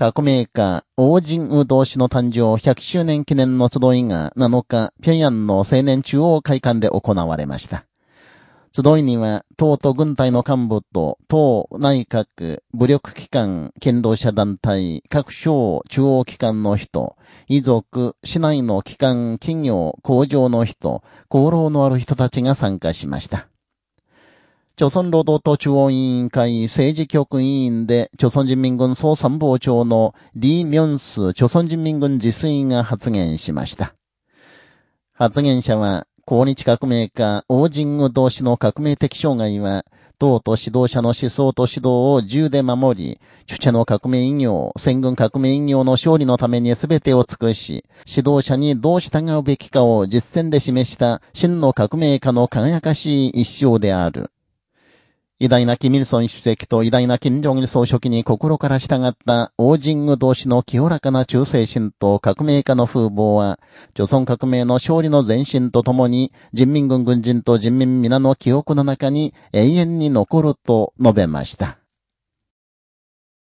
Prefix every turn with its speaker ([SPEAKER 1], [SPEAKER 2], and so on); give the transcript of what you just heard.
[SPEAKER 1] 革命家、王神武同士の誕生100周年記念の集いが7日、平壌の青年中央会館で行われました。集いには、党と軍隊の幹部と、党、内閣、武力機関、堅労者団体、各省、中央機関の人、遺族、市内の機関、企業、工場の人、功労のある人たちが参加しました。朝鮮労働党中央委員会政治局委員で、朝鮮人民軍総参謀長のリー・ミョンス朝鮮人民軍自炊が発言しました。発言者は、抗日革命家、王神武同士の革命的障害は、党と指導者の思想と指導を銃で守り、主者の革命医業、戦軍革命医業の勝利のために全てを尽くし、指導者にどう従うべきかを実践で示した真の革命家の輝かしい一生である。偉大なキミルソン主席と偉大な金正日総書記に心から従った王神具同士の清らかな忠誠心と革命家の風貌は、朝鮮革命の勝利の前進とともに、人民軍軍人と人民皆の記憶の中に永遠に残ると述べました。